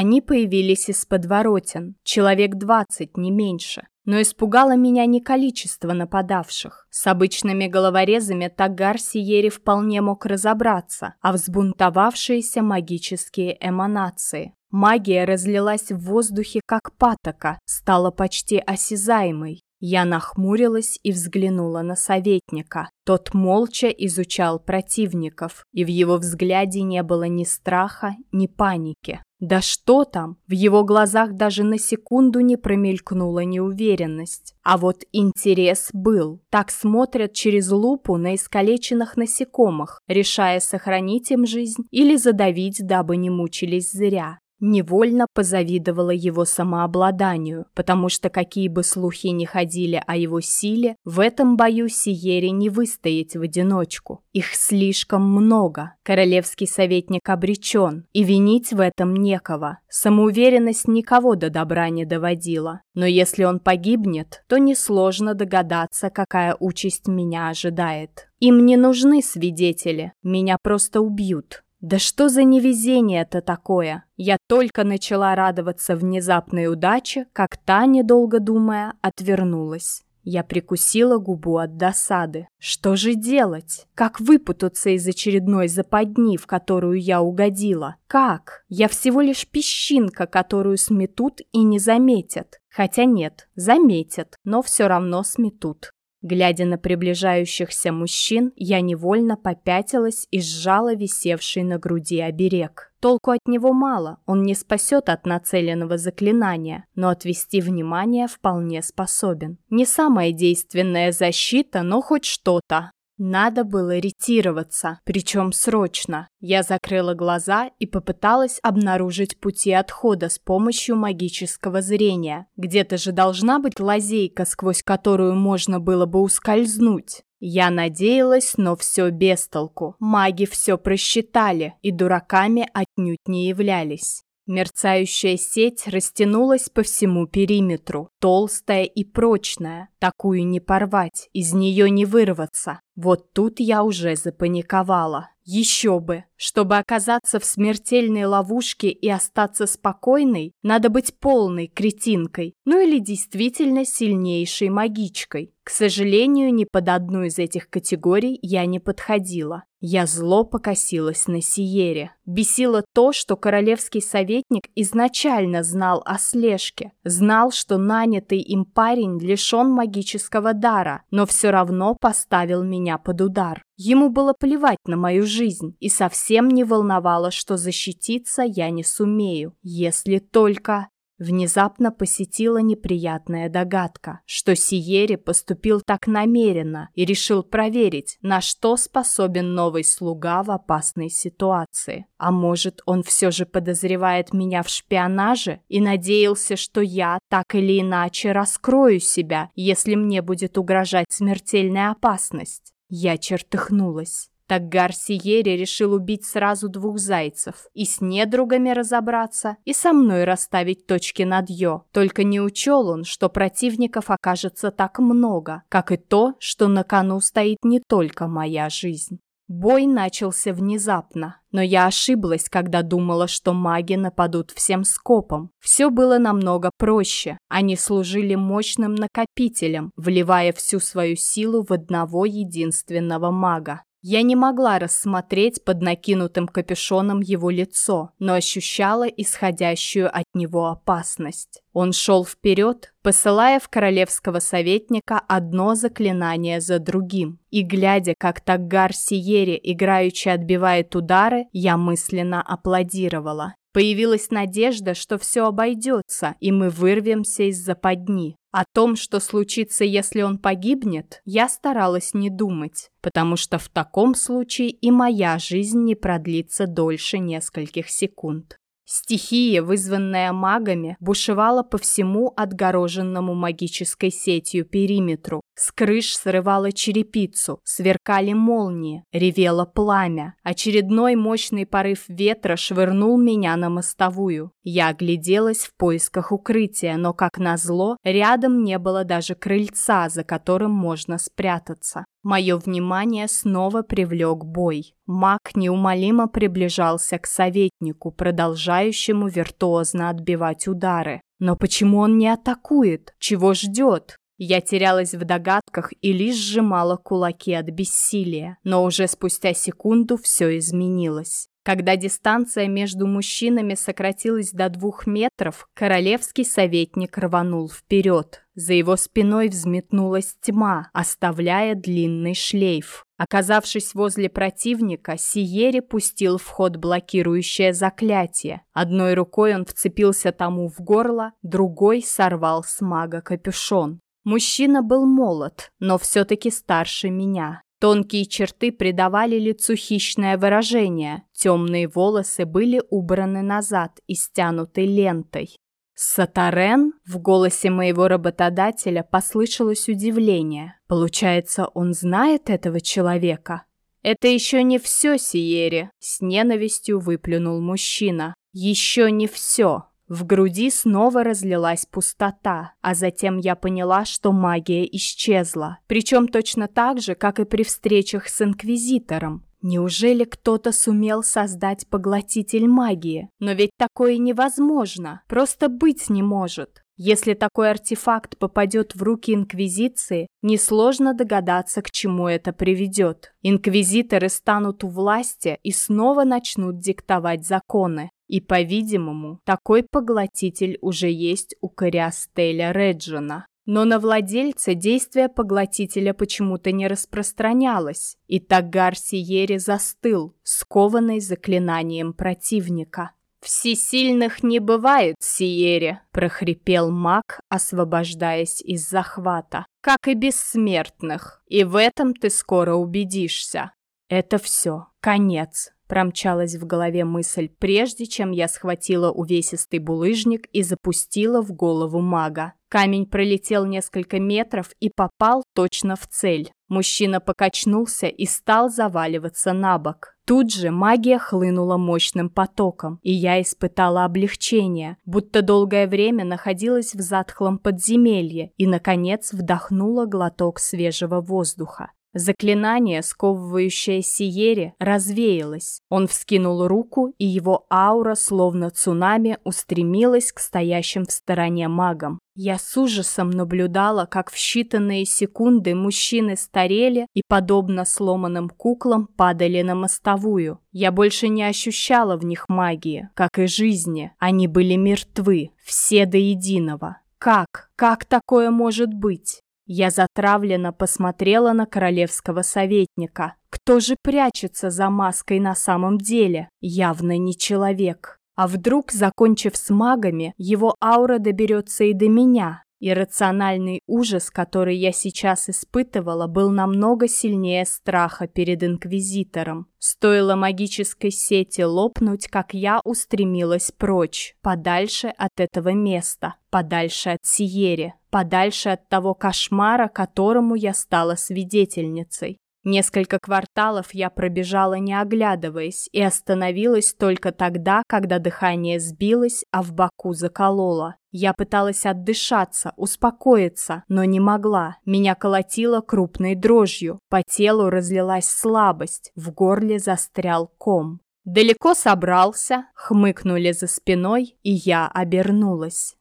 Они появились из подворотен, человек двадцать, не меньше. Но испугало меня не количество нападавших. С обычными головорезами Тагар Сиери вполне мог разобраться, а взбунтовавшиеся магические эманации. Магия разлилась в воздухе, как патока, стала почти осязаемой. Я нахмурилась и взглянула на советника. Тот молча изучал противников, и в его взгляде не было ни страха, ни паники. Да что там, в его глазах даже на секунду не промелькнула неуверенность. А вот интерес был. Так смотрят через лупу на искалеченных насекомых, решая сохранить им жизнь или задавить, дабы не мучились зря. Невольно позавидовала его самообладанию, потому что какие бы слухи ни ходили о его силе, в этом бою Сиере не выстоять в одиночку. Их слишком много. Королевский советник обречен, и винить в этом некого. Самоуверенность никого до добра не доводила. Но если он погибнет, то несложно догадаться, какая участь меня ожидает. Им не нужны свидетели, меня просто убьют. Да что за невезение-то такое? Я только начала радоваться внезапной удаче, как та, недолго думая, отвернулась. Я прикусила губу от досады. Что же делать? Как выпутаться из очередной западни, в которую я угодила? Как? Я всего лишь песчинка, которую сметут и не заметят. Хотя нет, заметят, но все равно сметут. Глядя на приближающихся мужчин, я невольно попятилась и сжала висевший на груди оберег. Толку от него мало, он не спасет от нацеленного заклинания, но отвести внимание вполне способен. Не самая действенная защита, но хоть что-то. Надо было ретироваться, причем срочно. Я закрыла глаза и попыталась обнаружить пути отхода с помощью магического зрения. Где-то же должна быть лазейка, сквозь которую можно было бы ускользнуть. Я надеялась, но все без толку. Маги все просчитали и дураками отнюдь не являлись. Мерцающая сеть растянулась по всему периметру, толстая и прочная, такую не порвать, из нее не вырваться. Вот тут я уже запаниковала. Еще бы! Чтобы оказаться в смертельной ловушке и остаться спокойной, надо быть полной кретинкой, ну или действительно сильнейшей магичкой. К сожалению, ни под одну из этих категорий я не подходила. Я зло покосилась на Сиере. Бесило то, что королевский советник изначально знал о слежке, знал, что нанятый им парень лишен магического дара, но все равно поставил меня под удар. Ему было плевать на мою жизнь и совсем не волновало, что защититься я не сумею, если только... Внезапно посетила неприятная догадка, что Сиери поступил так намеренно и решил проверить, на что способен новый слуга в опасной ситуации. А может, он все же подозревает меня в шпионаже и надеялся, что я так или иначе раскрою себя, если мне будет угрожать смертельная опасность. Я чертыхнулась. Так Гарсиери решил убить сразу двух зайцев. И с недругами разобраться, и со мной расставить точки над «ё». Только не учел он, что противников окажется так много, как и то, что на кону стоит не только моя жизнь. Бой начался внезапно, но я ошиблась, когда думала, что маги нападут всем скопом. Все было намного проще. Они служили мощным накопителем, вливая всю свою силу в одного единственного мага. Я не могла рассмотреть под накинутым капюшоном его лицо, но ощущала исходящую от него опасность. Он шел вперед, посылая в королевского советника одно заклинание за другим. И глядя, как Таггар Сиери играючи отбивает удары, я мысленно аплодировала. Появилась надежда, что все обойдется, и мы вырвемся из западни. О том, что случится, если он погибнет, я старалась не думать, потому что в таком случае и моя жизнь не продлится дольше нескольких секунд. Стихия, вызванная магами, бушевала по всему отгороженному магической сетью периметру. С крыш срывала черепицу, сверкали молнии, ревело пламя. Очередной мощный порыв ветра швырнул меня на мостовую. Я огляделась в поисках укрытия, но, как назло, рядом не было даже крыльца, за которым можно спрятаться. Мое внимание снова привлек бой. Маг неумолимо приближался к советнику, продолжающему виртуозно отбивать удары. Но почему он не атакует? Чего ждет? Я терялась в догадках и лишь сжимала кулаки от бессилия, но уже спустя секунду все изменилось. Когда дистанция между мужчинами сократилась до двух метров, королевский советник рванул вперед. За его спиной взметнулась тьма, оставляя длинный шлейф. Оказавшись возле противника, Сиери пустил в ход блокирующее заклятие. Одной рукой он вцепился тому в горло, другой сорвал с мага капюшон. Мужчина был молод, но все-таки старше меня. Тонкие черты придавали лицу хищное выражение, темные волосы были убраны назад и стянуты лентой. «Сатарен?» — в голосе моего работодателя послышалось удивление. «Получается, он знает этого человека?» «Это еще не все, Сиери!» — с ненавистью выплюнул мужчина. «Еще не все!» В груди снова разлилась пустота, а затем я поняла, что магия исчезла. Причем точно так же, как и при встречах с Инквизитором. Неужели кто-то сумел создать поглотитель магии? Но ведь такое невозможно, просто быть не может. Если такой артефакт попадет в руки Инквизиции, несложно догадаться, к чему это приведет. Инквизиторы станут у власти и снова начнут диктовать законы. И, по-видимому, такой поглотитель уже есть у Кориастеля Реджина. Но на владельца действие поглотителя почему-то не распространялось, и Тагар Сиери застыл, скованный заклинанием противника. «Всесильных не бывает, Сиере!» – прохрипел маг, освобождаясь из захвата. «Как и бессмертных. И в этом ты скоро убедишься». «Это все. Конец. Промчалась в голове мысль, прежде чем я схватила увесистый булыжник и запустила в голову мага. Камень пролетел несколько метров и попал точно в цель. Мужчина покачнулся и стал заваливаться на бок. Тут же магия хлынула мощным потоком, и я испытала облегчение, будто долгое время находилась в затхлом подземелье и, наконец, вдохнула глоток свежего воздуха. Заклинание, сковывающее Сиере, развеялось. Он вскинул руку, и его аура, словно цунами, устремилась к стоящим в стороне магам. Я с ужасом наблюдала, как в считанные секунды мужчины старели и, подобно сломанным куклам, падали на мостовую. Я больше не ощущала в них магии, как и жизни. Они были мертвы, все до единого. Как? Как такое может быть? Я затравленно посмотрела на королевского советника. Кто же прячется за маской на самом деле? Явно не человек. А вдруг, закончив с магами, его аура доберется и до меня? Иррациональный ужас, который я сейчас испытывала, был намного сильнее страха перед Инквизитором. Стоило магической сети лопнуть, как я устремилась прочь, подальше от этого места, подальше от Сиери, подальше от того кошмара, которому я стала свидетельницей. Несколько кварталов я пробежала не оглядываясь и остановилась только тогда, когда дыхание сбилось, а в боку закололо. Я пыталась отдышаться, успокоиться, но не могла. Меня колотило крупной дрожью, по телу разлилась слабость, в горле застрял ком. «Далеко собрался?» — хмыкнули за спиной, и я обернулась.